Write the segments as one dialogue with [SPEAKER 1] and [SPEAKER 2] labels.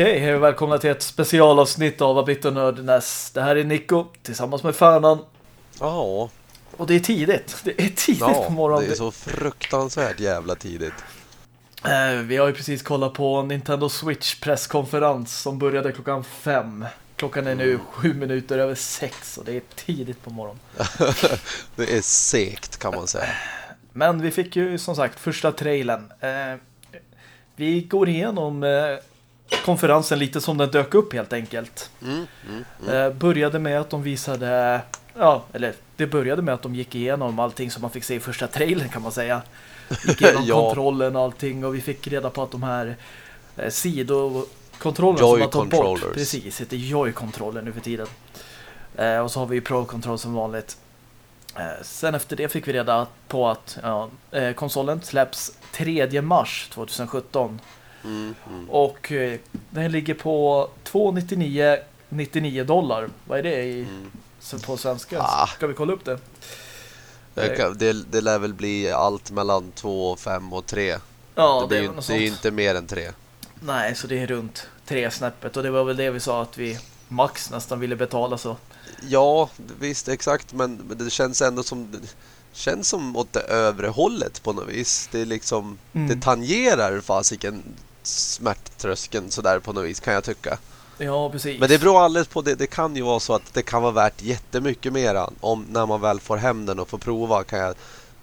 [SPEAKER 1] Okej, hej och välkomna till ett specialavsnitt av Abit och Nördnäs. Det här är Nico tillsammans med Färnan.
[SPEAKER 2] Ja.
[SPEAKER 1] Och det är tidigt. Det är tidigt
[SPEAKER 2] ja,
[SPEAKER 1] på morgonen.
[SPEAKER 2] det är så fruktansvärt jävla tidigt.
[SPEAKER 1] Eh, vi har ju precis kollat på Nintendo Switch presskonferens som började klockan fem. Klockan är nu sju minuter över sex och det är tidigt på morgonen.
[SPEAKER 2] det är segt kan man säga.
[SPEAKER 1] Men vi fick ju som sagt första trailern. Eh, vi går igenom eh, konferensen lite som den dök upp helt enkelt.
[SPEAKER 2] Mm, mm, mm.
[SPEAKER 1] Eh, började med att de visade ja, eller det började med att de gick igenom allting som man fick se i första trailern kan man säga. Gick igenom
[SPEAKER 2] Ja.
[SPEAKER 1] kontrollen och allting och vi fick reda på att de här eh, sidokontrollerna som man tagit bort, precis, heter Joy-kontroller nu för tiden. Eh, och så har vi ju Pro-kontroll som vanligt. Sen efter det fick vi reda på att ja, konsolen släpps 3 mars 2017
[SPEAKER 2] Mm, mm.
[SPEAKER 1] och eh, den ligger på 299 99 dollar. Vad är det i,
[SPEAKER 2] Mm.
[SPEAKER 1] på svenska?
[SPEAKER 2] Ah.
[SPEAKER 1] Ska vi kolla upp det?
[SPEAKER 2] Det, kan, det, det lär väl bli allt mellan 2, 5 och 3.
[SPEAKER 1] Ja,
[SPEAKER 2] det, blir ju det är ju inte mer än 3.
[SPEAKER 1] Nej, så det är runt tre snäppet. Och det var väl det vi sa att vi max nästan ville betala så.
[SPEAKER 2] Ja, visst exakt. Men, det känns ändå som... Känns som åt det övre hållet på något vis. Det är liksom...
[SPEAKER 1] Mm.
[SPEAKER 2] Det tangerar fasiken smärttröskeln sådär på något vis kan jag tycka.
[SPEAKER 1] Ja, precis.
[SPEAKER 2] Men det beror alldeles på, det, det kan ju vara så att det kan vara värt jättemycket mera om när man väl får hem den och får prova kan jag,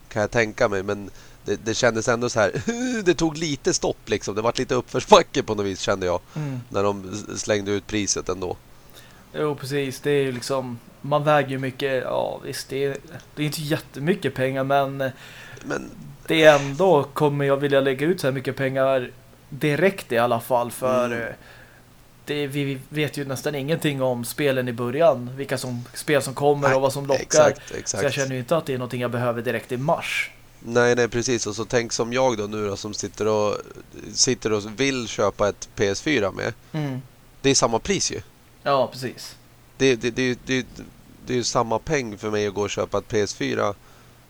[SPEAKER 2] kan jag tänka mig. Men det, det kändes ändå så här, det tog lite stopp liksom. Det var lite uppförsbacke på något vis kände jag.
[SPEAKER 1] Mm.
[SPEAKER 2] När de slängde ut priset ändå.
[SPEAKER 1] Jo, precis. Det är ju liksom... Man väger ju mycket... Ja, visst. Det är, det är inte jättemycket pengar, men
[SPEAKER 2] Men
[SPEAKER 1] det ändå kommer jag vilja lägga ut så här mycket pengar direkt i alla fall. För
[SPEAKER 2] Mm.
[SPEAKER 1] eh, det, vi vet ju nästan ingenting om spelen i början. Vilka som, spel som kommer och vad som lockar.
[SPEAKER 2] exakt,
[SPEAKER 1] Så jag
[SPEAKER 2] exakt.
[SPEAKER 1] känner ju inte att det är någonting jag behöver direkt i mars.
[SPEAKER 2] Nej, nej precis. Och så tänk som jag då nu då som sitter och, sitter och vill köpa ett PS4 med.
[SPEAKER 1] Mm.
[SPEAKER 2] Det är samma pris ju.
[SPEAKER 1] Ja, precis.
[SPEAKER 2] det, det, det, det, det är ju samma peng för mig att gå och köpa ett PS4.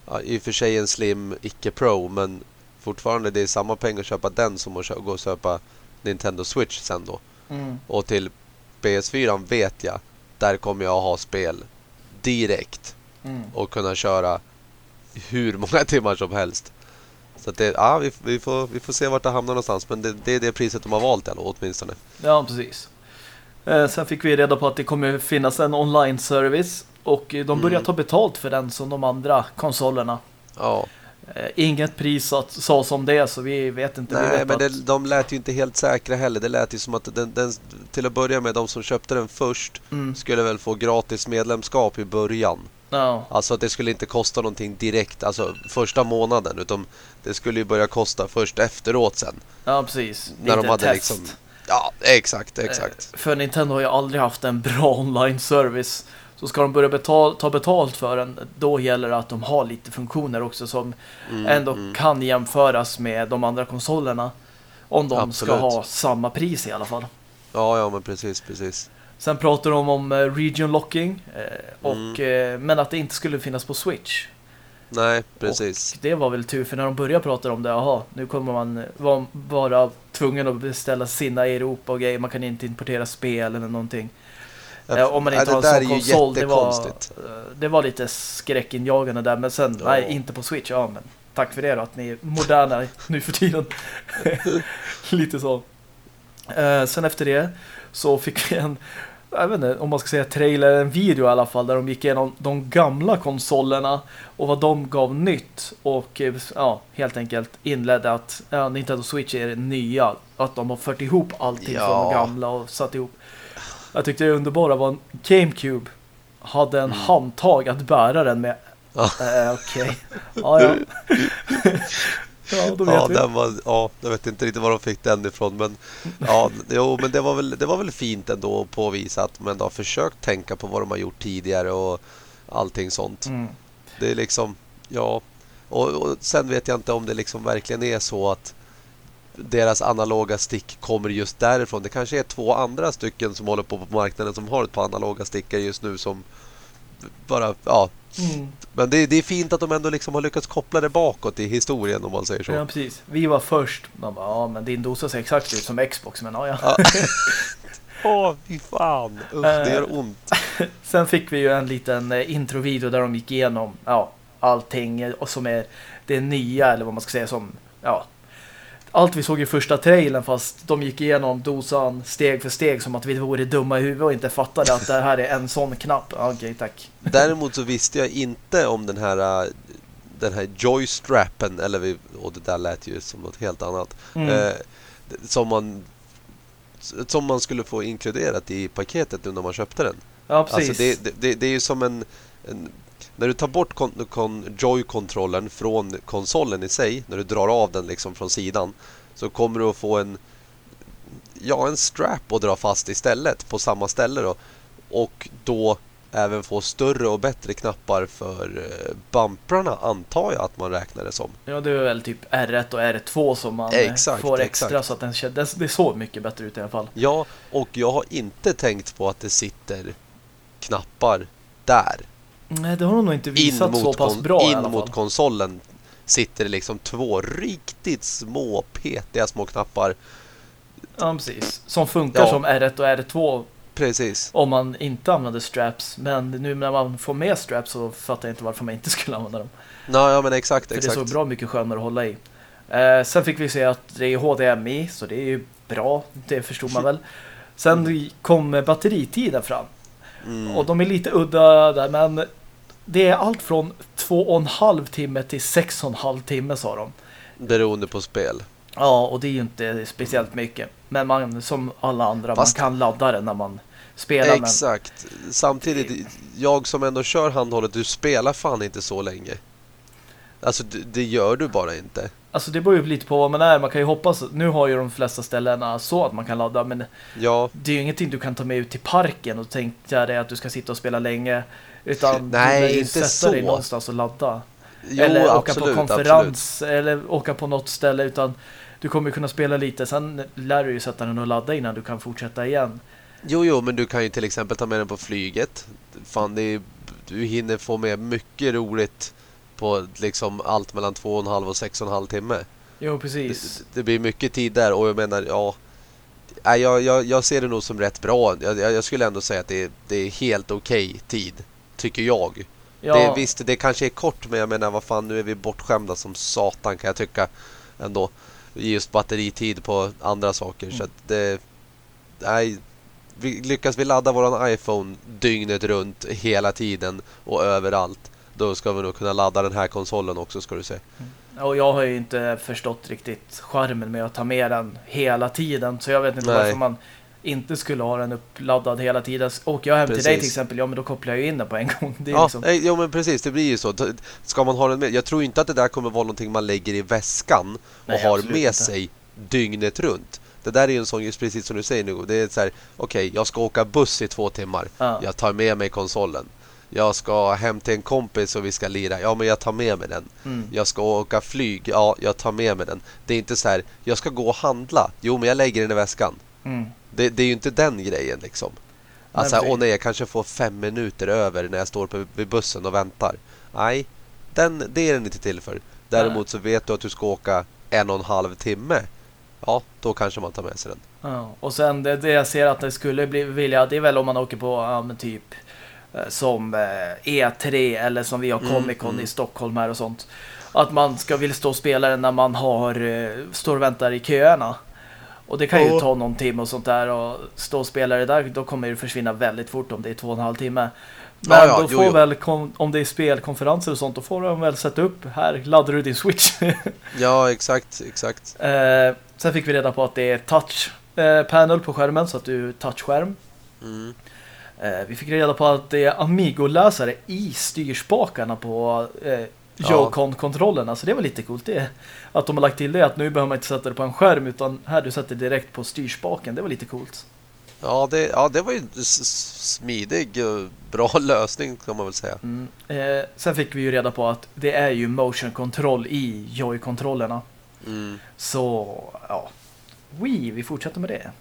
[SPEAKER 2] Ja, I och för sig en Slim icke Pro men fortfarande det är samma peng att köpa den som att gå och köpa Nintendo Switch sen då.
[SPEAKER 1] Mm.
[SPEAKER 2] Och till PS4 vet jag, där kommer jag ha spel direkt
[SPEAKER 1] Mm.
[SPEAKER 2] och kunna köra hur många timmar som helst. Så det, ja, vi, vi, får, vi får se vart det hamnar någonstans men det, det är det priset de har valt eller, åtminstone.
[SPEAKER 1] Ja, precis. Eh, sen fick vi reda på att det kommer finnas en online-service och eh, de börjar
[SPEAKER 2] Mm.
[SPEAKER 1] ta betalt för den som de andra konsolerna.
[SPEAKER 2] Ja.
[SPEAKER 1] Eh, inget pris att, sa som det så vi vet inte. vi
[SPEAKER 2] Nej,
[SPEAKER 1] vet
[SPEAKER 2] men det, de lät ju inte helt säkra heller. Det lät ju som att den, den, till att börja med, de som köpte den först
[SPEAKER 1] mm,
[SPEAKER 2] skulle väl få gratis medlemskap i början.
[SPEAKER 1] ja,
[SPEAKER 2] Alltså att det skulle inte kosta någonting direkt, alltså första månaden, utan det skulle ju börja kosta först efteråt sen.
[SPEAKER 1] ja, precis.
[SPEAKER 2] När de
[SPEAKER 1] Lite
[SPEAKER 2] hade
[SPEAKER 1] test.
[SPEAKER 2] liksom... Ja, exakt, exakt.
[SPEAKER 1] Eh, För Nintendo har ju aldrig haft en bra online-service. Så ska de börja betal, ta betalt för den, då gäller det att de har lite funktioner också som
[SPEAKER 2] Mm,
[SPEAKER 1] ändå
[SPEAKER 2] mm.
[SPEAKER 1] kan jämföras med de andra konsolerna. Om de ska
[SPEAKER 2] Absolut.
[SPEAKER 1] ha samma pris i alla fall.
[SPEAKER 2] Ja, ja, men precis, precis.
[SPEAKER 1] Sen pratar de om eh, region locking eh, och,
[SPEAKER 2] Mm.
[SPEAKER 1] eh, men att det inte skulle finnas på Switch.
[SPEAKER 2] Nej, precis.
[SPEAKER 1] Och det var väl tur för när de började prata om det, jaha, nu kommer man vara tvungen att beställa sina i Europa och grejer, man kan inte importera spel eller någonting. Eh, om man
[SPEAKER 2] Ja,
[SPEAKER 1] inte
[SPEAKER 2] det
[SPEAKER 1] har en sån konsol, det var, eh, det var lite skräckinjagande där, men sen,
[SPEAKER 2] Ja.
[SPEAKER 1] nej, inte på Switch, ja men tack för det då, att ni är moderna nu för tiden. lite så. Eh, sen efter det så fick vi en, jag vet inte om man ska säga trailer, en video i alla fall, där de gick igenom de gamla konsolerna och vad de gav nytt och eh, ja, helt enkelt inledde att ja, Nintendo Switch är det nya, att de har fört ihop allting
[SPEAKER 2] Ja.
[SPEAKER 1] från de gamla och satt ihop. Jag tyckte det underbara var en GameCube hade en handtag att bära den med.
[SPEAKER 2] Ja.
[SPEAKER 1] Eh, Okej. Ja, ja. ja, då vet
[SPEAKER 2] Ja,
[SPEAKER 1] vi.
[SPEAKER 2] den var, ja, jag vet inte riktigt var de fick den ifrån. Men, ja, jo, men det, var väl, det var väl fint ändå att påvisa att man har försökt tänka på vad de har gjort tidigare och allting sånt.
[SPEAKER 1] Mm.
[SPEAKER 2] Det är liksom, ja. Och, och sen vet jag inte om det liksom verkligen är så att deras analoga stick kommer just därifrån. Det kanske är två andra stycken som håller på på marknaden som har ett par analoga stickar just nu som bara, ja,
[SPEAKER 1] Mm.
[SPEAKER 2] Men det, det är fint att de ändå liksom har lyckats koppla det bakåt i historien om man säger så.
[SPEAKER 1] Ja, precis. Vi var först. Man bara, ja, men din dosa ser exakt ut som Xbox, men ja, ja.
[SPEAKER 2] Åh, fy fan. Usch, det gör ont.
[SPEAKER 1] Sen fick vi ju en liten eh, introvideo där de gick igenom ja, allting eh, och som är det nya, eller vad man ska säga, som ja, allt vi såg i första trailern fast de gick igenom dosan steg för steg som att vi vore dumma i huvudet och inte fattade att det här är en sån knapp. Okej, tack.
[SPEAKER 2] Däremot så visste jag inte om den här äh, den här joystrappen eller vi, och det där lät ju som något helt annat.
[SPEAKER 1] Mm.
[SPEAKER 2] Eh, som man som man skulle få inkluderat i paketet nu när man köpte den.
[SPEAKER 1] ja, precis.
[SPEAKER 2] Alltså det, det, det är ju som en, en när du tar bort kon, kon, joy-kontrollen från konsolen i sig, när du drar av den liksom från sidan, så kommer du att få en ja, en strap att dra fast istället på samma ställe då. Och då även få större och bättre knappar för eh, bumprarna antar jag att man räknar det som.
[SPEAKER 1] Ja, det är väl typ R1 och R2 som man eh,
[SPEAKER 2] Exakt,
[SPEAKER 1] får extra
[SPEAKER 2] exakt.
[SPEAKER 1] så att den, det såg mycket bättre ut i alla fall.
[SPEAKER 2] Ja, och jag har inte tänkt på att det sitter knappar där.
[SPEAKER 1] Nej, det har de nog inte
[SPEAKER 2] In
[SPEAKER 1] visat så
[SPEAKER 2] mot,
[SPEAKER 1] pass bra i
[SPEAKER 2] in
[SPEAKER 1] alla
[SPEAKER 2] mot
[SPEAKER 1] fall.
[SPEAKER 2] konsolen sitter det liksom två riktigt små petiga små knappar.
[SPEAKER 1] Ja, precis. Som funkar
[SPEAKER 2] Ja.
[SPEAKER 1] som R1 och R2
[SPEAKER 2] Precis.
[SPEAKER 1] om man inte använder straps. Men nu när man får med straps så fattar jag inte varför man inte skulle använda dem.
[SPEAKER 2] Ja, ja men exakt,
[SPEAKER 1] För det
[SPEAKER 2] exakt.
[SPEAKER 1] såg bra mycket skönare att hålla i. Eh, sen fick vi se att det är HDMI, så det är ju bra. Det förstod man väl. Sen kom batteritiden fram.
[SPEAKER 2] Mm.
[SPEAKER 1] Och de är lite udda där, men det är allt från två och en halv timme till sex och en halv timme, sa de.
[SPEAKER 2] Beroende på spel.
[SPEAKER 1] Ja, och det är ju inte speciellt mycket. Men man, som alla andra,
[SPEAKER 2] Fast-
[SPEAKER 1] man kan ladda den när man spelar. Men,
[SPEAKER 2] Exakt. Samtidigt, jag som ändå kör handhållet, du spelar fan inte så länge. Alltså, det, det gör du bara inte.
[SPEAKER 1] alltså det beror ju lite på vad man är. Man kan ju hoppas, nu har ju de flesta ställena så att man kan ladda, men
[SPEAKER 2] Ja,
[SPEAKER 1] det är ju ingenting du kan ta med ut till parken och tänka dig att du ska sitta och spela länge. Utan
[SPEAKER 2] Nej,
[SPEAKER 1] du ju
[SPEAKER 2] inte
[SPEAKER 1] sätta
[SPEAKER 2] så.
[SPEAKER 1] dig någonstans och ladda.
[SPEAKER 2] jo,
[SPEAKER 1] eller åka
[SPEAKER 2] absolut,
[SPEAKER 1] på konferens eller åka på något ställe utan du kommer kunna spela lite sen lär du ju sätta den och ladda innan du kan fortsätta igen.
[SPEAKER 2] Jo, jo, men du kan ju till exempel ta med den på flyget. Fan, det är, du hinner få med mycket roligt på liksom allt mellan två och en halv och sex och en halv timme.
[SPEAKER 1] Jo, precis.
[SPEAKER 2] Det, det blir mycket tid där och jag menar, ja... Jag, jag, jag ser det nog som rätt bra. Jag, jag skulle ändå säga att det är, det är helt okej tid, tycker jag.
[SPEAKER 1] Ja,
[SPEAKER 2] Det, visst, det kanske är kort, men jag menar, vad fan, nu är vi bortskämda som satan kan jag tycka ändå. Just batteritid på andra saker, så att det... Nej, vi, lyckas vi ladda våran iPhone dygnet runt hela tiden och överallt, då ska vi nog kunna ladda den här konsolen också, ska du se.
[SPEAKER 1] och jag har ju inte förstått riktigt charmen med att ta med den hela tiden. Så jag vet inte
[SPEAKER 2] Nej.
[SPEAKER 1] varför man inte skulle ha den uppladdad hela tiden. Åker jag hem till dig
[SPEAKER 2] Precis.
[SPEAKER 1] till exempel, ja men då kopplar jag ju in den på en gång. Det
[SPEAKER 2] Ja,
[SPEAKER 1] liksom,
[SPEAKER 2] eh, jo, men precis, det blir ju så. Ska man ha den med? Jag tror inte att det där kommer vara någonting man lägger i väskan och
[SPEAKER 1] Nej,
[SPEAKER 2] har
[SPEAKER 1] absolut
[SPEAKER 2] med
[SPEAKER 1] inte.
[SPEAKER 2] sig dygnet runt. Det där är ju en sån, just precis som du säger nu, det är så här, okej, jag ska åka buss i två timmar.
[SPEAKER 1] ja.
[SPEAKER 2] Jag tar med mig konsolen. Jag ska hem till en kompis och vi ska lira. Ja, men jag tar med mig den.
[SPEAKER 1] Mm.
[SPEAKER 2] Jag ska åka flyg. Ja, jag tar med mig den. Det är inte så här, jag ska gå och handla. Jo, men jag lägger den i väskan.
[SPEAKER 1] Mm.
[SPEAKER 2] Det, det är ju inte den grejen liksom. Alltså,
[SPEAKER 1] Nej,
[SPEAKER 2] åh nej, jag kanske får fem minuter över när jag står på, vid bussen och väntar. Nej, den, det är den inte till för. Däremot så vet du att du ska åka en och en halv timme. Ja, då kanske man tar med sig den.
[SPEAKER 1] Ja, och sen det, det jag ser att det skulle bli vilja, det är väl om man åker på ja, typ eh, som eh, E3 eller som vi har
[SPEAKER 2] Mm,
[SPEAKER 1] Comic Con
[SPEAKER 2] mm.
[SPEAKER 1] i Stockholm här och sånt. Att man ska vilja stå och spela den när man har eh, står och väntar i köerna. Och det kan ju ta någon timme och sånt där och stå och spela det där, då kommer det försvinna väldigt fort om det är två och en halv timme. Men
[SPEAKER 2] Ja, ja,
[SPEAKER 1] då
[SPEAKER 2] jo,
[SPEAKER 1] får
[SPEAKER 2] jo.
[SPEAKER 1] väl, kom, om det är spelkonferenser och sånt, då får de väl sätta upp, här laddar du din Switch.
[SPEAKER 2] Ja, exakt, exakt.
[SPEAKER 1] Eh, sen fick vi reda på att det är touch eh, panel på skärmen så att du touchskärm.
[SPEAKER 2] Mm.
[SPEAKER 1] Eh, vi fick reda på att det är Amigo-läsare i styrspakarna på eh, Joy-Con-kontrollerna. Så det var lite coolt. Det, att de har lagt till det att nu behöver man inte sätta det på en skärm utan här du sätter direkt på styrspaken. Det var lite coolt.
[SPEAKER 2] Ja, det, ja, det var ju smidig och bra lösning kan man väl säga.
[SPEAKER 1] Mm. Eh, sen fick vi ju reda på att det är ju motion control i Joy-kontrollerna.
[SPEAKER 2] Mm.
[SPEAKER 1] Så, ja. Wii, vi fortsätter med det.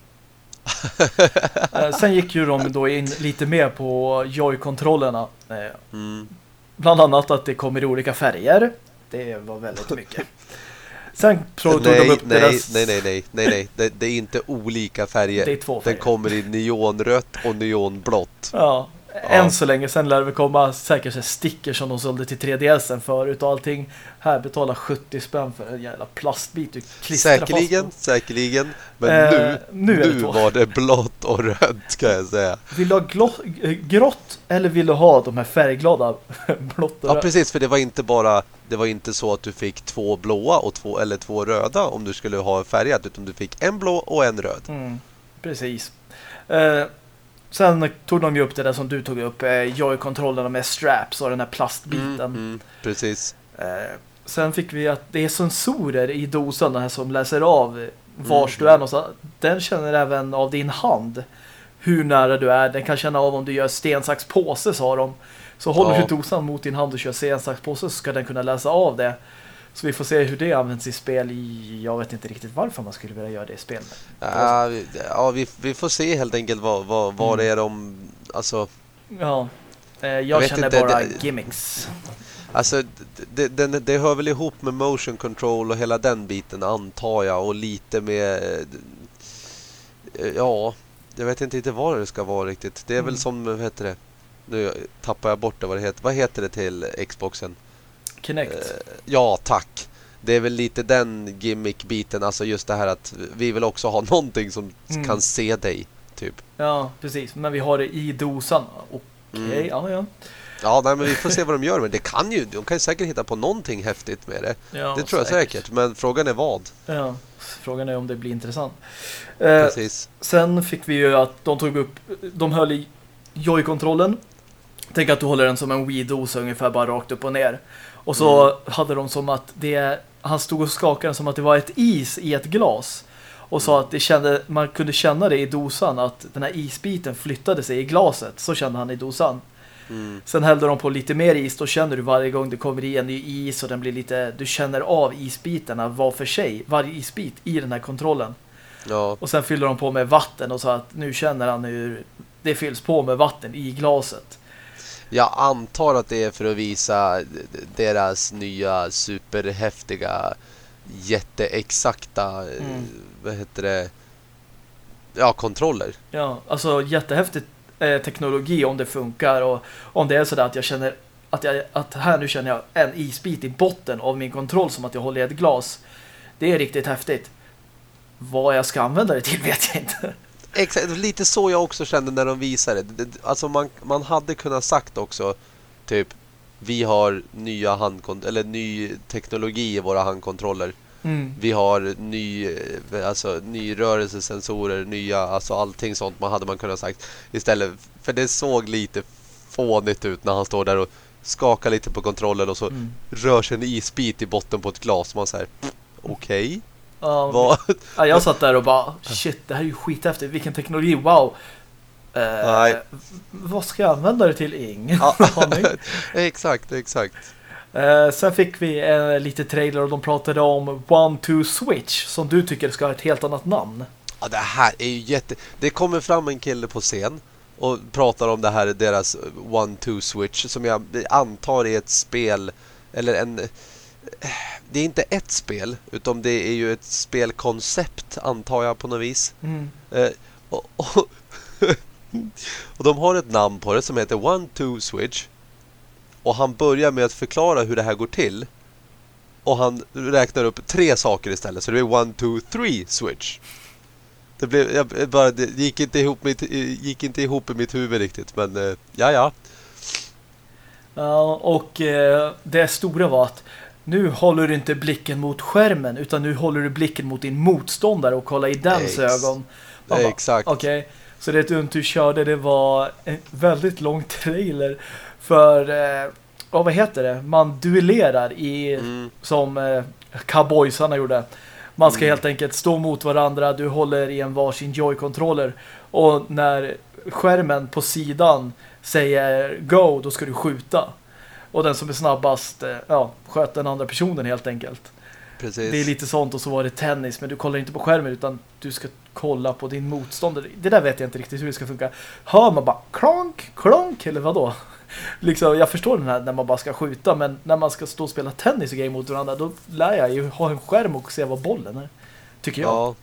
[SPEAKER 1] eh, sen gick ju de då in lite mer på Joy-kontrollerna. Eh,
[SPEAKER 2] Mm.
[SPEAKER 1] Bland annat att det kommer i olika färger. Det var väldigt mycket. Sen tog
[SPEAKER 2] nej,
[SPEAKER 1] de upp
[SPEAKER 2] nej,
[SPEAKER 1] deras...
[SPEAKER 2] nej, nej, nej, nej, nej. Det, det är inte olika färger.
[SPEAKER 1] Det är två färger.
[SPEAKER 2] Den kommer i neonrött och neonblått.
[SPEAKER 1] Ja, än så länge. Sen lär det komma säkert stickers som de sålde till 3DSen förut och allting. Här betalar 70 spänn för en jävla plastbit du klistrar
[SPEAKER 2] Säkerligen,
[SPEAKER 1] fast
[SPEAKER 2] säkerligen. Men
[SPEAKER 1] Eh,
[SPEAKER 2] nu,
[SPEAKER 1] nu det
[SPEAKER 2] nu
[SPEAKER 1] två.
[SPEAKER 2] var det blått och rött ska jag säga.
[SPEAKER 1] Vill du ha eh, grått eller vill du ha de här färgglada blått och
[SPEAKER 2] Ja,
[SPEAKER 1] rött?
[SPEAKER 2] precis, för det var inte bara det var inte så att du fick två blåa och två eller två röda om du skulle ha färgat utan du fick en blå och en röd.
[SPEAKER 1] Mm, precis. Eh, sen tog de ju upp det där som du tog upp. Eh, Joy-kontrollerna med straps och den här plastbiten.
[SPEAKER 2] Mm, mm, precis.
[SPEAKER 1] Eh, sen fick vi att det är sensorer i dosan här som läser av vars
[SPEAKER 2] Mm.
[SPEAKER 1] du är någonstans. Den känner även av din hand hur nära du är. Den kan känna av om du gör sten, sax, påse sa de. Så håller
[SPEAKER 2] Ja.
[SPEAKER 1] du dosan mot din hand och kör sten, sax, påse så ska den kunna läsa av det. Så vi får se hur det används i spel. Jag vet inte riktigt varför man skulle vilja göra det i spel.
[SPEAKER 2] Ja, vi, ja, vi, vi får se helt enkelt vad, vad, vad
[SPEAKER 1] Mm.
[SPEAKER 2] det är de... Alltså,
[SPEAKER 1] Ja, eh, jag,
[SPEAKER 2] vet
[SPEAKER 1] känner
[SPEAKER 2] inte,
[SPEAKER 1] bara
[SPEAKER 2] det-
[SPEAKER 1] gimmicks.
[SPEAKER 2] alltså det, det, det, det hör väl ihop med motion control och hela den biten antar jag och lite med... eh, Ja, jag vet inte riktigt vad det ska vara riktigt. Det är
[SPEAKER 1] Mm.
[SPEAKER 2] väl som, vad heter det? Nu tappar jag bort det vad det heter. Vad heter det till Xboxen?
[SPEAKER 1] Kinect.
[SPEAKER 2] Eh, Ja, tack. Det är väl lite den gimmick-biten, alltså just det här att vi vill också ha någonting som
[SPEAKER 1] Mm.
[SPEAKER 2] kan se dig, typ.
[SPEAKER 1] Ja, precis. Men vi har det i dosan. Okej,
[SPEAKER 2] Mm.
[SPEAKER 1] ja, ja.
[SPEAKER 2] Ja, nej, men vi får se vad de gör, men det kan ju, de kan ju säkert hitta på någonting häftigt med det.
[SPEAKER 1] ja
[SPEAKER 2] det tror jag säkert, men frågan är vad.
[SPEAKER 1] Ja, frågan är om det blir intressant. Eh,
[SPEAKER 2] Precis.
[SPEAKER 1] sen fick vi ju att de tog upp, de höll i Joy-kontrollen. Tänk att du håller den som en Wii-dosa ungefär bara rakt upp och ner. Och så
[SPEAKER 2] Mm.
[SPEAKER 1] hade de som att det, han stod och skakade som att det var ett is i ett glas. Och sa att det kände, man kunde känna det i dosan att den här isbiten flyttade sig i glaset. Så kände han i dosan.
[SPEAKER 2] Mm.
[SPEAKER 1] Sen hällde de på lite mer is, då känner du varje gång det kommer i en ny is och den blir lite, du känner av isbitarna var för sig, varje isbit i den här kontrollen.
[SPEAKER 2] Ja,
[SPEAKER 1] Och sen fyller de på med vatten och så att nu känner han hur det fylls på med vatten i glaset.
[SPEAKER 2] Jag antar att det är för att visa deras nya superhäftiga, jätteexakta,
[SPEAKER 1] Mm.
[SPEAKER 2] vad heter det, ja, kontroller.
[SPEAKER 1] Ja, alltså jättehäftig eh, teknologi om det funkar och om det är sådär att jag känner att, jag, att här nu känner jag en isbit i botten av min kontroll som att jag håller i ett glas. Det är riktigt häftigt. Vad jag ska använda det till vet jag inte.
[SPEAKER 2] Exakt, lite så jag också kände när de visade. Alltså man, man hade kunnat sagt också typ vi har nya handkont eller ny teknologi i våra handkontroller.
[SPEAKER 1] Mm.
[SPEAKER 2] Vi har ny eh, alltså ny rörelsesensorer, nya alltså allting sånt man hade man kunnat sagt istället för det såg lite fånigt ut när han står där och skakar lite på kontrollen och så
[SPEAKER 1] Mm.
[SPEAKER 2] rör sig en isbit i botten på ett glas man säger okej,
[SPEAKER 1] Ja,
[SPEAKER 2] vad
[SPEAKER 1] Ja, jag satt där och bara shit, det här är ju skithäftigt. Vilken teknologi, wow. Eh,
[SPEAKER 2] Nej.
[SPEAKER 1] Vad ska jag använda det till? Ingen
[SPEAKER 2] Ja. exakt, exakt.
[SPEAKER 1] Eh, sen fick vi en lite trailer och de pratade om One Two Switch som du tycker ska ha ett helt annat namn.
[SPEAKER 2] Ja, det här är ju jätte... Det kommer fram en kille på scen och pratar om det här, deras one-two switch som jag antar är ett spel eller en... Det är inte ett spel utan det är ju ett spelkoncept antar jag på något vis.
[SPEAKER 1] Mm.
[SPEAKER 2] Eh, och, och, och de har ett namn på det som heter one-two switch och han börjar med att förklara hur det här går till och han räknar upp tre saker istället så det är one, two, three switch. Det, blev, jag, bara, det gick, inte ihop mitt, gick inte ihop i mitt huvud riktigt men eh, ja ja.
[SPEAKER 1] Ja, och eh, det stora var att nu håller du inte blicken mot skärmen utan nu håller du blicken mot din motståndare och kollar i dens
[SPEAKER 2] Ex-
[SPEAKER 1] ögon. Bara,
[SPEAKER 2] Exakt.
[SPEAKER 1] Okej, så det du inte körde det var en väldigt lång trailer för, eh, vad heter det? Man duellerar i,
[SPEAKER 2] Mm,
[SPEAKER 1] som eh, cowboysarna gjorde. Man ska
[SPEAKER 2] Mm.
[SPEAKER 1] helt enkelt stå mot varandra, du håller i en varsin joy-controller och när skärmen på sidan säger go, då ska du skjuta. Och den som är snabbast, eh, ja, sköt den andra personen helt enkelt.
[SPEAKER 2] precis.
[SPEAKER 1] Det är lite sånt och så var det tennis men du kollar inte på skärmen utan du ska kolla på din motståndare. Det där vet jag inte riktigt hur det ska funka. Hör man bara klonk, klonk eller vad då? liksom, jag förstår den här när man bara ska skjuta, men när man ska stå och spela tennis och game mot varandra, då lär jag ju ha en skärm och se vad bollen är. Tycker jag.
[SPEAKER 2] Ja,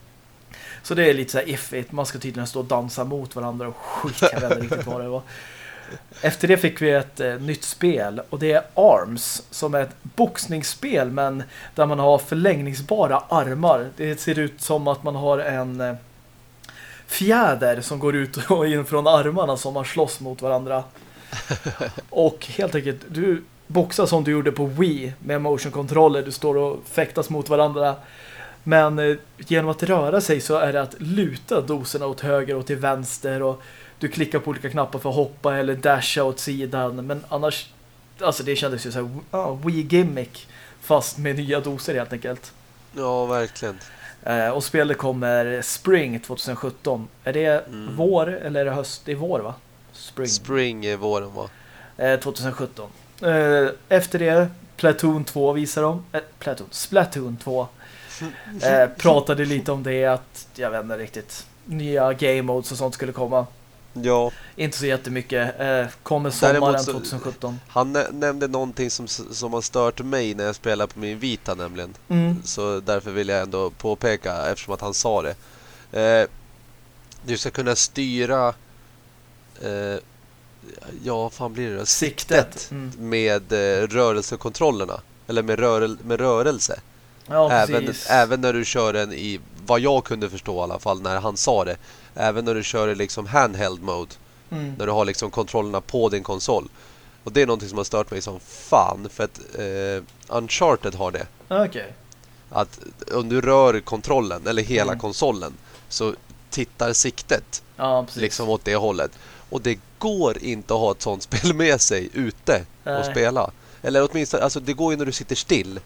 [SPEAKER 1] Så det är lite så här iffigt. Man ska tydligen stå och dansa mot varandra och skit, jag vet inte riktigt vad det var. Efter det fick vi ett eh, nytt spel och det är ARMS som är ett boxningsspel men där man har förlängningsbara armar. Det ser ut som att man har en eh, fjäder som går ut och in från armarna som man slåss mot varandra. Och helt enkelt, du boxar som du gjorde på Wii med motion controller. Du står och fäktas mot varandra. Men eh, genom att röra sig så är det att luta doserna åt höger och till vänster och du klickar på olika knappar för att hoppa eller dasha åt sidan. Men annars, alltså det kändes ju så här, ah, Wii-gimmick fast med nya doser helt enkelt.
[SPEAKER 2] ja verkligen.
[SPEAKER 1] Eh, och spelet kommer Spring 2017. Är det
[SPEAKER 2] Mm.
[SPEAKER 1] vår eller är det höst? Det är vår va? Spring.
[SPEAKER 2] Spring är våren va?
[SPEAKER 1] Eh, 2017. Eh, efter det, Platoon 2 visar de. Eh, Platoon, Splatoon 2. Eh, pratade lite om det att, jag vet inte riktigt, nya game modes och sånt skulle komma.
[SPEAKER 2] Ja,
[SPEAKER 1] Inte så jättemycket. Eh, kommer sommaren
[SPEAKER 2] Däremot så-
[SPEAKER 1] 2017.
[SPEAKER 2] han nä- nämnde någonting som, som har stört mig när jag spelar på min Vita nämligen.
[SPEAKER 1] Mm.
[SPEAKER 2] Så därför vill jag ändå påpeka eftersom att han sa det. Eh, du ska kunna styra eh, ja, fan blir det då?
[SPEAKER 1] Siktet. Mm.
[SPEAKER 2] med eh, rörelsekontrollerna. Eller med, rörel med rörelse.
[SPEAKER 1] Ja,
[SPEAKER 2] även, även när du kör den i, vad jag kunde förstå i alla fall när han sa det. Även när du kör i liksom handheld mode.
[SPEAKER 1] Mm.
[SPEAKER 2] När du har liksom kontrollerna på din konsol. Och det är någonting som har stört mig som fan. För att eh, Uncharted har det.
[SPEAKER 1] Okej.
[SPEAKER 2] Att om du rör kontrollen, eller hela
[SPEAKER 1] Mm.
[SPEAKER 2] konsolen, så tittar siktet
[SPEAKER 1] Ja,
[SPEAKER 2] liksom åt det hållet. Och det går inte att ha ett sånt spel med sig ute och
[SPEAKER 1] Nej.
[SPEAKER 2] spela. Eller åtminstone, alltså det går ju när du sitter still.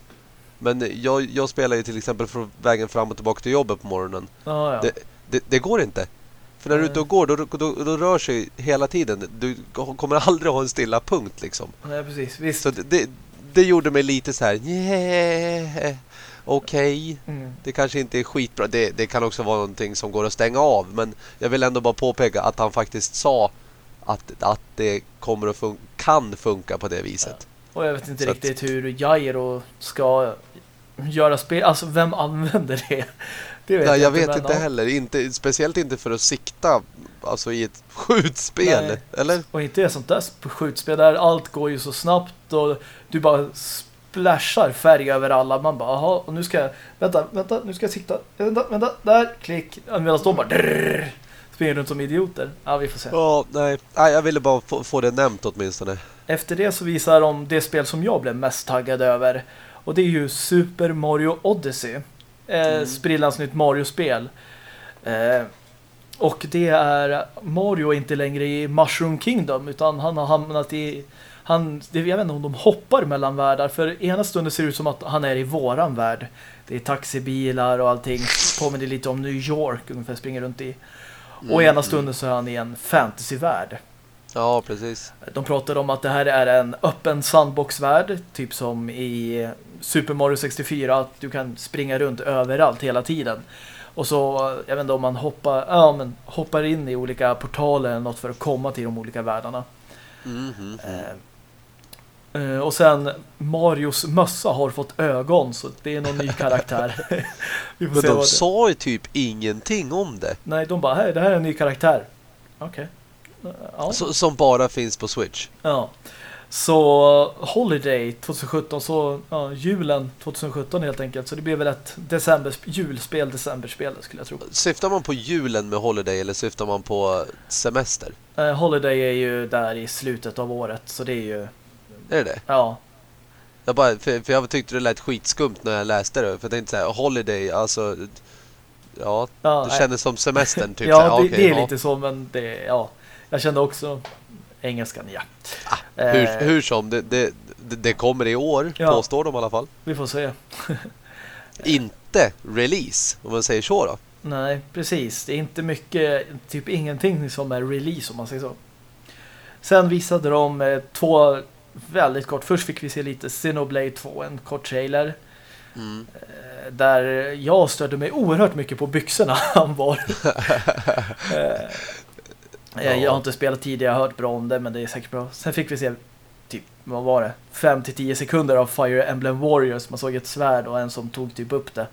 [SPEAKER 2] Men jag, jag spelar ju till exempel från vägen fram och tillbaka till jobbet på morgonen.
[SPEAKER 1] Ja, ja.
[SPEAKER 2] Det, det, det går inte. För när du är ute och går, då, då, då rör sig hela tiden. Du kommer aldrig ha en stilla punkt liksom.
[SPEAKER 1] Nej, precis. Visst.
[SPEAKER 2] Så det, det, det gjorde mig lite så här. "Nja, Okej,
[SPEAKER 1] Mm.
[SPEAKER 2] det kanske inte är skitbra. Det, det kan också vara någonting som går att stänga av. Men jag vill ändå bara påpeka att han faktiskt sa att, att det kommer att fun kan funka på det viset.
[SPEAKER 1] Och jag vet inte
[SPEAKER 2] Så att-
[SPEAKER 1] riktigt hur Jairo ska göra spel. Alltså, vem använder det? Det vet
[SPEAKER 2] Ja, jag
[SPEAKER 1] inte,
[SPEAKER 2] vet inte heller. Inte, speciellt inte för att sikta alltså, i ett skjutspel.
[SPEAKER 1] Nej.
[SPEAKER 2] Eller?
[SPEAKER 1] Och inte ett sånt där skjutspel där allt går ju så snabbt och du bara splashar färg över alla. Man bara, jaha, och nu ska jag, vänta, vänta, nu ska jag sikta. Vänta, vänta, där, klick. Medan de bara drrrr, springer runt som idioter. Ja, vi får se.
[SPEAKER 2] Ja, nej. nej. Jag ville bara få, få det nämnt åtminstone.
[SPEAKER 1] Efter det så visar de det spel som jag blev mest taggad över. Och det är ju Super Mario Odyssey. Eh,
[SPEAKER 2] Mm.
[SPEAKER 1] Sprillans nytt Mario-spel. Eh, och det är Mario inte längre i Mushroom Kingdom utan han har hamnat i han, det, jag vet inte om de hoppar mellan världar för ena stunden ser det ut som att han är i våran värld. Det är taxibilar och allting. Påminner lite om New York ungefär springer runt i. Och ena stunden så är han i en fantasyvärld.
[SPEAKER 2] Ja, precis.
[SPEAKER 1] De pratar om att det här är en öppen sandboxvärld, typ som i Super Mario 64, att du kan springa runt överallt hela tiden. Och så, jag vet inte om man hoppar, ja, men hoppar in i olika portaler eller något för att komma till de olika världarna.
[SPEAKER 2] Mhm.
[SPEAKER 1] Eh, eh, och sen Marios mössa har fått ögon, så det är någon ny karaktär.
[SPEAKER 2] Men de
[SPEAKER 1] det...
[SPEAKER 2] sa ju typ ingenting om det.
[SPEAKER 1] Nej, de bara, hej, det här är en ny karaktär. Okej. Ja.
[SPEAKER 2] Så, som bara finns på Switch.
[SPEAKER 1] Ja. Så Holiday 2017, så ja, julen 2017 helt enkelt. Så det blir väl ett december, julspel, decemberspel skulle jag tro.
[SPEAKER 2] Syftar man på julen med Holiday eller syftar man på semester?
[SPEAKER 1] Eh, Holiday är ju där i slutet av året, så det är ju,
[SPEAKER 2] Är det det?
[SPEAKER 1] ja.
[SPEAKER 2] Jag bara, för, för jag tyckte det lät skitskumt när jag läste det. För jag tänkte så här, Holiday, alltså... Ja,
[SPEAKER 1] ja
[SPEAKER 2] det
[SPEAKER 1] nej.
[SPEAKER 2] kändes som semestern typ.
[SPEAKER 1] ja,
[SPEAKER 2] så här,
[SPEAKER 1] det,
[SPEAKER 2] okej,
[SPEAKER 1] det är
[SPEAKER 2] ja.
[SPEAKER 1] lite så, men det, ja. Jag kände också engelskan, ja. Eh,
[SPEAKER 2] Hur, hur som, det, det, det, det kommer i år,
[SPEAKER 1] Ja.
[SPEAKER 2] påstår de i alla fall.
[SPEAKER 1] Vi får se.
[SPEAKER 2] Inte release, om man säger så då.
[SPEAKER 1] Nej, precis. Det är inte mycket, typ ingenting som är release om man säger så. Sen visade de eh, två väldigt kort. Först fick vi se lite Xenoblade 2, en kort trailer.
[SPEAKER 2] Mm.
[SPEAKER 1] Eh, Där jag stödde mig oerhört mycket på byxorna han var. Eh, Ja. Jag har inte spelat tidigare, jag har hört bra om det, men det är säkert bra. Sen fick vi se, typ, vad var det? 5-10 sekunder av Fire Emblem Warriors. Man såg ett svärd och en som tog typ upp det.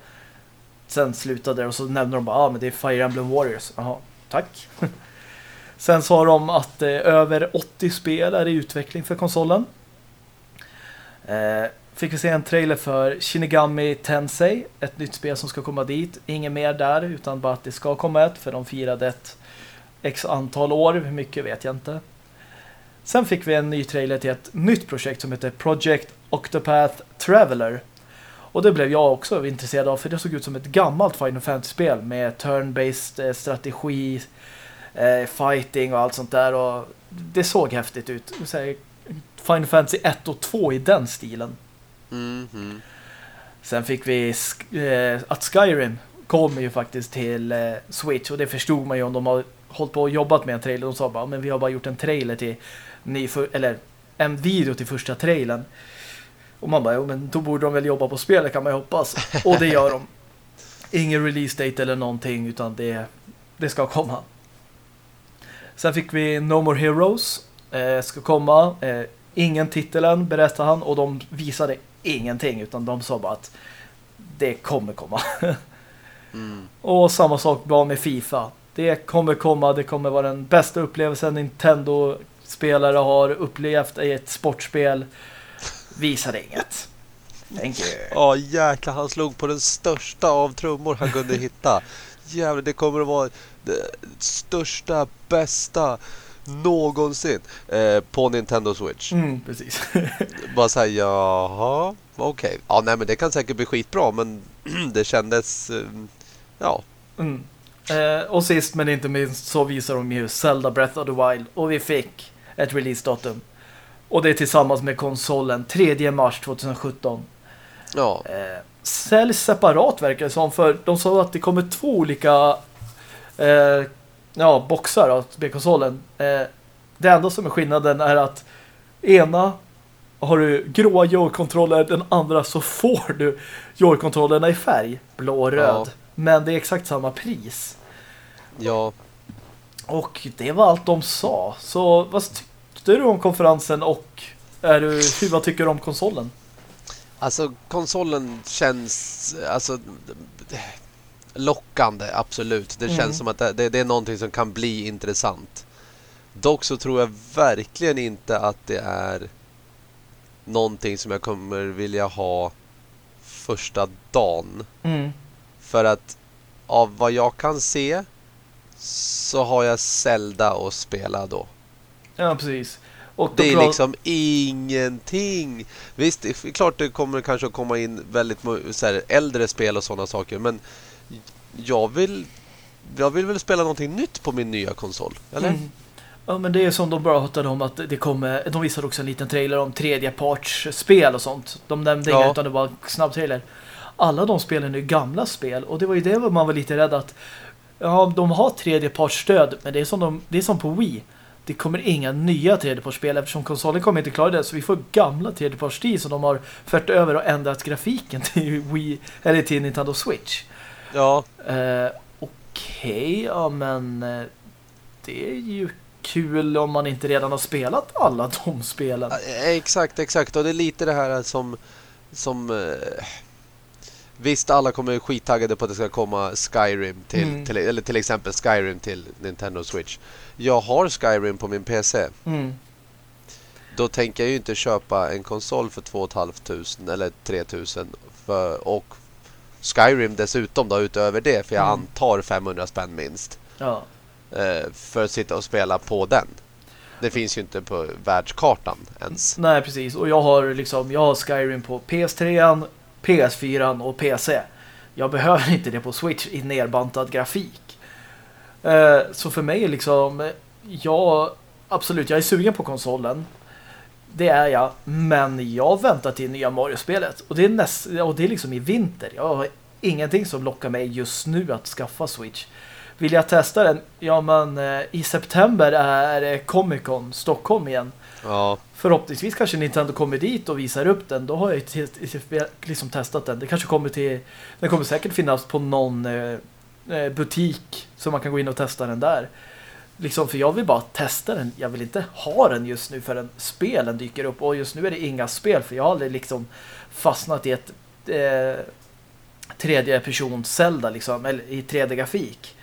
[SPEAKER 1] Sen slutade det och så nämnde de bara, ja ah, men det är Fire Emblem Warriors. Jaha, tack. Sen sa de att eh, över 80 spel är i utveckling för konsolen. Eh, fick vi se en trailer för Shinigami Tensei, ett nytt spel som ska komma dit. Inget mer där, utan bara att det ska komma ett, för de firade ett x antal år. Hur mycket vet jag inte. Sen fick vi en ny trailer till ett nytt projekt som heter Project Octopath Traveler. Och det blev jag också intresserad av för det såg ut som ett gammalt Final Fantasy-spel med turn-based eh, strategi, eh, fighting och allt sånt där. Och det såg häftigt ut. Final Fantasy 1 och 2 i den stilen.
[SPEAKER 2] Mm -hmm.
[SPEAKER 1] Sen fick vi eh, att Skyrim kommer ju faktiskt till eh, Switch och det förstod man ju om de har hållit på och jobbat med en trailer. De sa bara, men vi har bara gjort en trailer till ny för, eller en video till första trailern. Och man bara, jo, men då borde de väl jobba på spelet kan man ju hoppas. Och det gör de. Ingen release date eller någonting utan det, det ska komma. Sen fick vi No More Heroes. Eh, ska komma. Eh, ingen titeln berättade han och de visade ingenting utan de sa bara att det kommer komma.
[SPEAKER 2] mm.
[SPEAKER 1] Och samma sak bra med FIFA. Det kommer komma, det kommer vara den bästa upplevelsen Nintendo-spelare har upplevt i ett sportspel. Visade inget. Thank you.
[SPEAKER 2] Ja, oh, jäklar, han slog på den största av trummor han kunde hitta. Jävlar, det kommer att vara största, bästa någonsin eh, på Nintendo Switch.
[SPEAKER 1] Mm, precis.
[SPEAKER 2] Bara säga, jaha, okej. Okay. Ja, nej men det kan säkert bli skitbra, men det kändes, eh, ja.
[SPEAKER 1] Mm. Eh, och sist men inte minst så visar de ju Zelda Breath of the Wild och vi fick ett release-datum. Och det är tillsammans med konsolen 3 mars 2017.
[SPEAKER 2] Ja.
[SPEAKER 1] Eh, säljs separat verkar det som för de sa att det kommer två olika eh, ja, boxar av spelkonsolen. Eh, det enda som är skillnaden är att ena har du gråa joy-kontroller, den andra så får du joy-kontrollerna i färg, blå och röd. Ja. Men det är exakt samma pris.
[SPEAKER 2] Ja.
[SPEAKER 1] Och det var allt de sa. Så vad tyckte du om konferensen och är du, hur, vad tycker du om konsolen?
[SPEAKER 2] Alltså konsolen känns alltså lockande, absolut. Det mm. känns som att det, det, är någonting som kan bli intressant. Dock så tror jag verkligen inte att det är någonting som jag kommer vilja ha första dagen.
[SPEAKER 1] Mm.
[SPEAKER 2] För att av vad jag kan se så har jag Zelda att spela då.
[SPEAKER 1] Ja, precis.
[SPEAKER 2] Och det är liksom ingenting. Visst, det är klart det kommer kanske att komma in väldigt så här, äldre spel och sådana saker. Men jag vill, jag vill väl spela någonting nytt på min nya konsol, eller? Mm.
[SPEAKER 1] Ja, men det är som de bara hatade om att det kommer... De visade också en liten trailer om tredjepartsspel och sånt. De nämnde ja. inga utan det var en snabb trailer. Alla de spelen är gamla spel och det var ju det man var lite rädd att ja, de har tredjepartsstöd men det är som, de, det är som på Wii. Det kommer inga nya tredjepartsspel eftersom konsolen kommer inte klara det så vi får gamla tredjepartsstil som de har fört över och ändrat grafiken till Wii eller till Nintendo Switch.
[SPEAKER 2] Ja.
[SPEAKER 1] Eh, Okej, okay, ja men eh, det är ju kul om man inte redan har spelat alla de spelen.
[SPEAKER 2] Exakt, exakt. Och det är lite det här som som eh, visst alla kommer skittaggade på att det ska komma Skyrim till, mm. till eller till exempel Skyrim till Nintendo Switch. Jag har Skyrim på min PC.
[SPEAKER 1] Mm.
[SPEAKER 2] Då tänker jag ju inte köpa en konsol för 2 500 eller 3000 för, och Skyrim dessutom då utöver det för jag mm. antar 500 spänn minst.
[SPEAKER 1] Ja.
[SPEAKER 2] Eh, för att sitta och spela på den. Det finns ju inte på världskartan ens.
[SPEAKER 1] Nej, precis. Och jag har liksom jag har Skyrim på PS3, PS4 och PC. Jag behöver inte det på Switch i nerbantad grafik. Eh, så för mig liksom jag absolut, jag är sugen på konsolen. Det är jag, men jag väntar till nya Mario-spelet. Och det är näst, och det är liksom i vinter. Jag har ingenting som lockar mig just nu att skaffa Switch. Vill jag testa den? Ja, men eh, i september är Comic Con Stockholm igen.
[SPEAKER 2] Ja.
[SPEAKER 1] Förhoppningsvis kanske Nintendo kommer dit och visar upp den. Då har jag liksom testat den. Det kanske kommer till... Den kommer säkert finnas på någon eh, eh, butik så man kan gå in och testa den där. Liksom, för jag vill bara testa den. Jag vill inte ha den just nu förrän spelen dyker upp. Och just nu är det inga spel för jag har aldrig liksom fastnat i ett eh, tredje person Zelda liksom, eller i 3D-grafik.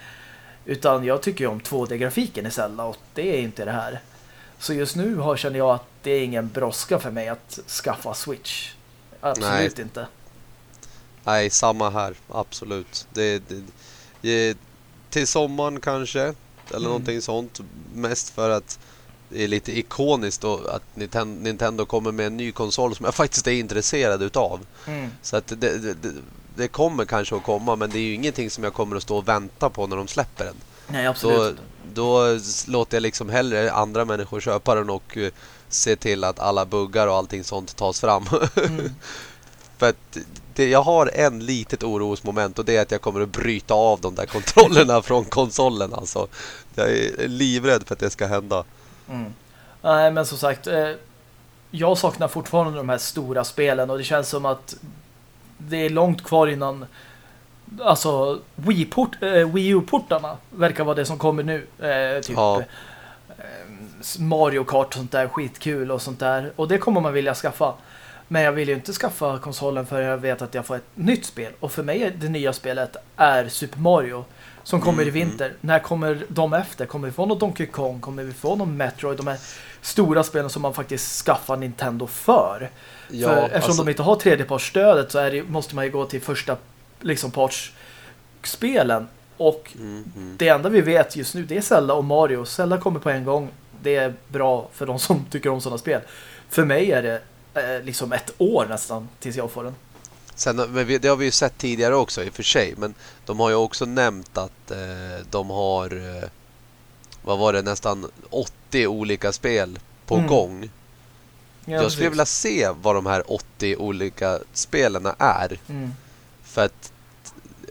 [SPEAKER 1] Utan jag tycker ju om 2D-grafiken i Zelda och det är inte det här. Så just nu har, känner jag att det är ingen brådska för mig att skaffa Switch. Absolut Nej. inte.
[SPEAKER 2] Nej, samma här. Absolut. Det, det, det, till sommaren kanske. Eller mm. någonting sånt. Mest för att det är lite ikoniskt då, att Nintendo kommer med en ny konsol som jag faktiskt är intresserad utav. Mm. Så att det, det, det, kommer kanske att komma men det är ju ingenting som jag kommer att stå och vänta på när de släpper den.
[SPEAKER 1] Nej, absolut.
[SPEAKER 2] Då, då låter jag liksom hellre andra människor köpa den och uh, se till att alla buggar och allting sånt tas fram. Mm. För att det, jag har en litet orosmoment och det är att jag kommer att bryta av de där kontrollerna från konsolen. Alltså. Jag är livrädd för att det ska hända.
[SPEAKER 1] Mm. Nej, men som sagt, eh, jag saknar fortfarande de här stora spelen och det känns som att det är långt kvar innan alltså Wii-port, eh, Wii U-portarna verkar vara det som kommer nu. Eh, typ ja. eh, Mario Kart och sånt där, skitkul och sånt där. Och det kommer man vilja skaffa. Men jag vill ju inte skaffa konsolen för jag vet att jag får ett nytt spel. Och för mig är det nya spelet är Super Mario som kommer mm, i vinter. Mm. När kommer de efter? Kommer vi få något Donkey Kong? Kommer vi få någon Metroid? De här stora spelen som man faktiskt skaffar Nintendo för. Ja, för eftersom alltså... de inte har tredjepartsstödet så det, måste man ju gå till första liksom partsspelen. Och mm, mm. det enda vi vet just nu det är Zelda och Mario. Zelda kommer på en gång. Det är bra för de som tycker om sådana spel. För mig är det eh, liksom ett år nästan tills jag får den.
[SPEAKER 2] Sen, men det har vi ju sett tidigare också i och för sig. Men de har ju också nämnt att eh, de har eh, vad var det, nästan 80 olika spel på mm. gång. Ja, jag skulle vilja se vad de här 80 olika spelen är. Mm. För att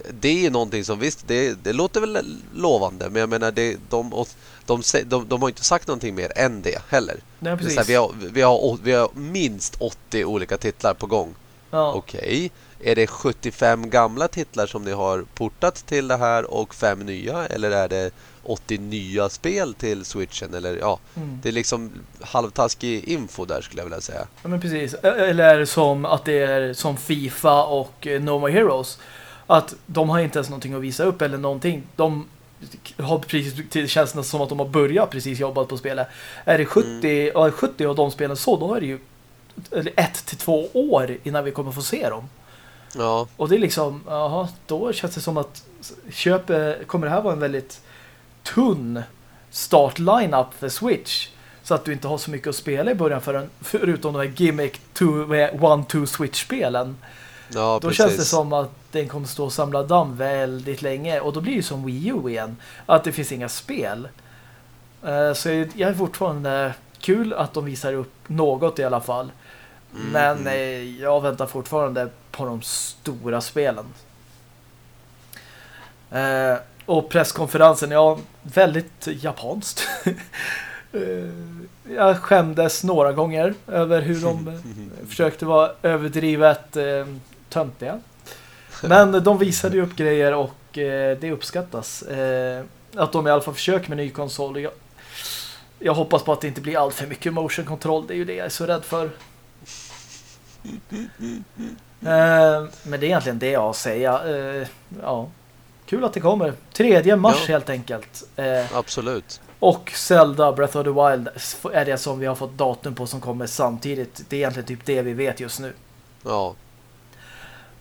[SPEAKER 2] det är ju någonting som visst, det, det låter väl lovande. Men jag menar, det, de, de, de, de har inte sagt någonting mer än det heller.
[SPEAKER 1] Nej, precis.
[SPEAKER 2] Här, vi, har, vi, har, vi har minst 80 olika titlar på gång. Ja. Okej. Okay. Är det 75 gamla titlar som ni har portat till det här och fem nya? Eller är det 80 nya spel till Switchen? Eller ja, mm. det är liksom halvtaskig info där skulle jag vilja säga.
[SPEAKER 1] Ja men precis. Eller är det som att det är som FIFA och eh, No More Heroes? Att de har inte ens någonting att visa upp eller någonting. De har precis, det känns som att de har börjat precis jobbat på spelet. Är det 70, mm. 70 av de spelen så, då är det ju ett till två år innan vi kommer få se dem.
[SPEAKER 2] Ja.
[SPEAKER 1] Och det är liksom, jaha, då känns det som att köp, kommer det här vara en väldigt tunn start lineup för Switch så att du inte har så mycket att spela i början förrän, förutom de här gimmick 1-2 Switch-spelen.
[SPEAKER 2] Ja,
[SPEAKER 1] då känns det som att den kommer stå och samla damm väldigt länge och då blir det som Wii U igen att det finns inga spel. Uh, så jag är fortfarande kul att de visar upp något i alla fall. Men eh, jag väntar fortfarande på de stora spelen. Eh, och presskonferensen, ja, väldigt japanskt. eh, jag skämdes några gånger över hur de försökte vara överdrivet eh, töntiga. Men de visade ju upp grejer och eh, det uppskattas. Eh, att de i alla fall försöker med ny konsol. Jag, jag hoppas på att det inte blir allt för mycket motion control. Det är ju det jag är så rädd för. Eh, men det är egentligen det jag har att säga. Ja. Kul att det kommer. 3 mars ja. helt enkelt.
[SPEAKER 2] Absolut.
[SPEAKER 1] Och Zelda Breath of the Wild är det som vi har fått datum på som kommer samtidigt. Det är egentligen typ det vi vet just nu.
[SPEAKER 2] Ja.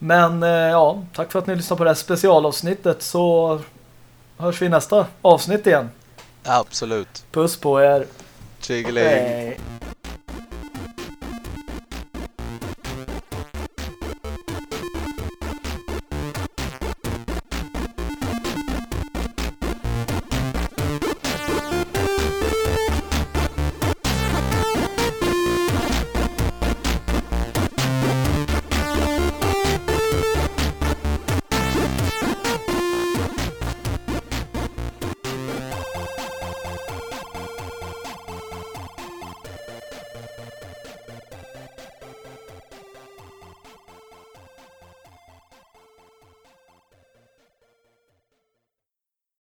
[SPEAKER 1] Men ja, tack för att ni lyssnade på det här specialavsnittet så hörs vi i nästa avsnitt igen.
[SPEAKER 2] Absolut.
[SPEAKER 1] Puss på er.
[SPEAKER 2] Tjingeling.